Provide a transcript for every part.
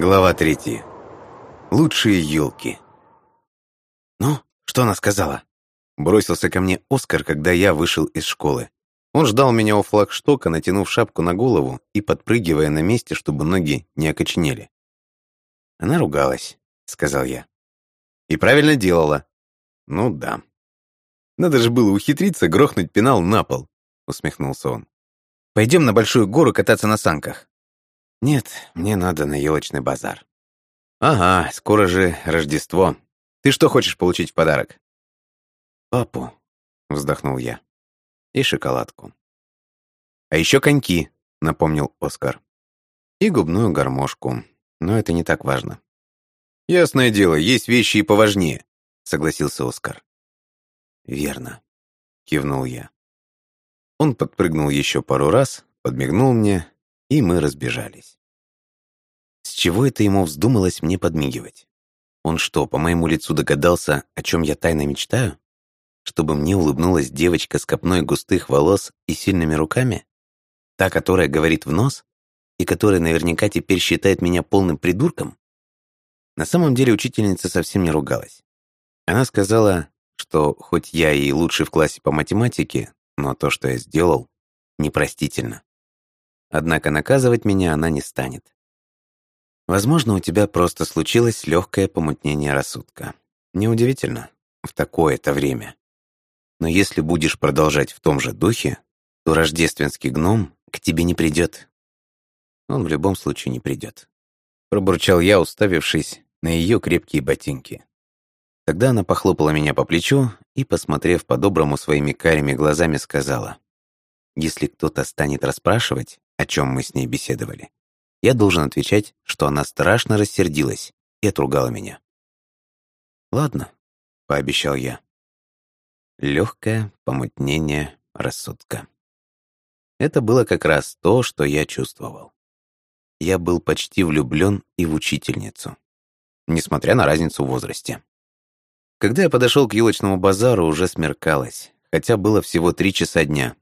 Глава третья. Лучшие елки. «Ну, что она сказала?» Бросился ко мне Оскар, когда я вышел из школы. Он ждал меня у флагштока, натянув шапку на голову и подпрыгивая на месте, чтобы ноги не окоченели. Она ругалась, сказал я. И правильно делала. Ну да. Надо же было ухитриться грохнуть пенал на пол, усмехнулся он. Пойдем на большую гору кататься на санках. Нет, мне надо на елочный базар. Ага, скоро же Рождество. Ты что хочешь получить в подарок? Папу, вздохнул я. И шоколадку. А еще коньки, напомнил Оскар. И губную гармошку, но это не так важно. Ясное дело, есть вещи и поважнее, согласился Оскар. Верно, кивнул я. Он подпрыгнул еще пару раз, подмигнул мне, и мы разбежались. С чего это ему вздумалось мне подмигивать? Он что, по моему лицу догадался, о чем я тайно мечтаю? Чтобы мне улыбнулась девочка с копной густых волос и сильными руками? Та, которая говорит в нос? И которая наверняка теперь считает меня полным придурком? На самом деле учительница совсем не ругалась. Она сказала, что хоть я и лучший в классе по математике, но то, что я сделал, непростительно. Однако наказывать меня она не станет. Возможно, у тебя просто случилось легкое помутнение рассудка. Неудивительно, в такое-то время. Но если будешь продолжать в том же духе, то рождественский гном к тебе не придет. Он в любом случае не придет. Пробурчал я, уставившись на ее крепкие ботинки. Тогда она похлопала меня по плечу и, посмотрев по-доброму своими карими глазами, сказала, «Если кто-то станет расспрашивать, о чем мы с ней беседовали, я должен отвечать, что она страшно рассердилась и отругала меня. «Ладно», — пообещал я. Легкое помутнение рассудка. Это было как раз то, что я чувствовал. Я был почти влюблен и в учительницу, несмотря на разницу в возрасте. Когда я подошел к елочному базару, уже смеркалось, хотя было всего три часа дня.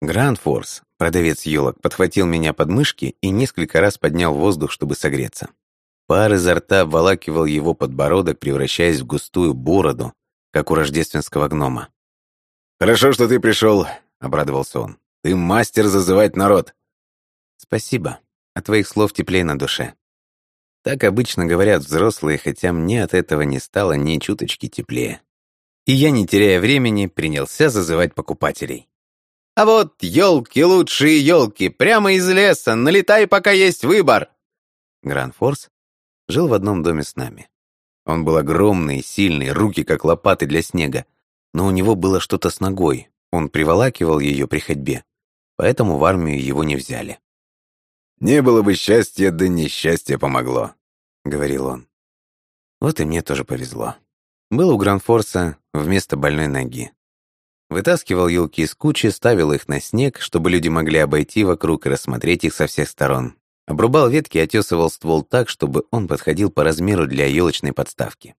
Гранд Форс, продавец елок, подхватил меня под мышки и несколько раз поднял воздух, чтобы согреться. Пар изо рта обволакивал его подбородок, превращаясь в густую бороду, как у рождественского гнома. «Хорошо, что ты пришел», — обрадовался он. «Ты мастер зазывать народ». «Спасибо. От твоих слов теплей на душе». Так обычно говорят взрослые, хотя мне от этого не стало ни чуточки теплее. И я, не теряя времени, принялся зазывать покупателей. А вот елки лучшие елки, прямо из леса, налетай, пока есть выбор. Гранфорс жил в одном доме с нами. Он был огромный, сильный, руки как лопаты для снега, но у него было что-то с ногой, он приволакивал ее при ходьбе, поэтому в армию его не взяли. «Не было бы счастья, да несчастье помогло», — говорил он. Вот и мне тоже повезло. Был у Гранфорса вместо больной ноги. Вытаскивал елки из кучи, ставил их на снег, чтобы люди могли обойти вокруг и рассмотреть их со всех сторон. Обрубал ветки и отесывал ствол так, чтобы он подходил по размеру для елочной подставки.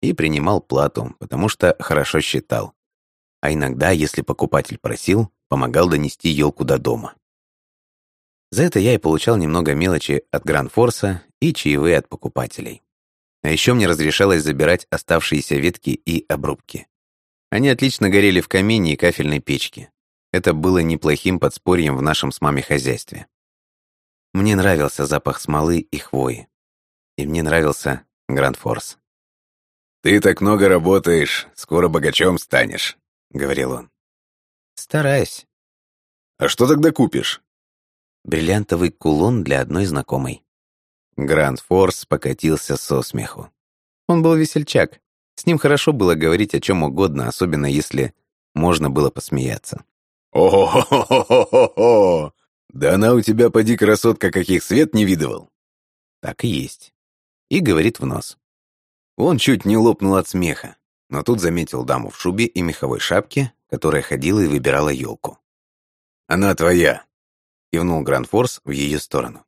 И принимал плату, потому что хорошо считал. А иногда, если покупатель просил, помогал донести елку до дома. За это я и получал немного мелочи от Гранфорса и чаевые от покупателей. А еще мне разрешалось забирать оставшиеся ветки и обрубки. Они отлично горели в камине и кафельной печке. Это было неплохим подспорьем в нашем с мамой хозяйстве. Мне нравился запах смолы и хвои. И мне нравился Гранд-Форс. «Ты так много работаешь, скоро богачом станешь», — говорил он. «Стараюсь». «А что тогда купишь?» Бриллиантовый кулон для одной знакомой. Гранд-Форс покатился со смеху. Он был весельчак, с ним хорошо было говорить о чем угодно, особенно если можно было посмеяться. «О-хо-хо-хо-хо-хо! Да она у тебя, поди, красотка, каких свет не видывал!» Так и есть. И говорит в нос. Он чуть не лопнул от смеха, но тут заметил даму в шубе и меховой шапке, которая ходила и выбирала елку. «Она твоя!» — кивнул Грандфорс в ее сторону.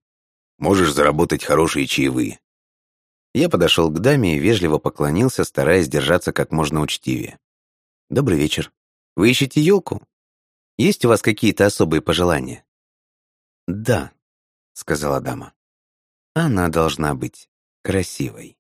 «Можешь заработать хорошие чаевые. Я подошел к даме и вежливо поклонился, стараясь держаться как можно учтивее. «Добрый вечер. Вы ищете елку? Есть у вас какие-то особые пожелания?» «Да», — сказала дама. Она должна быть красивой.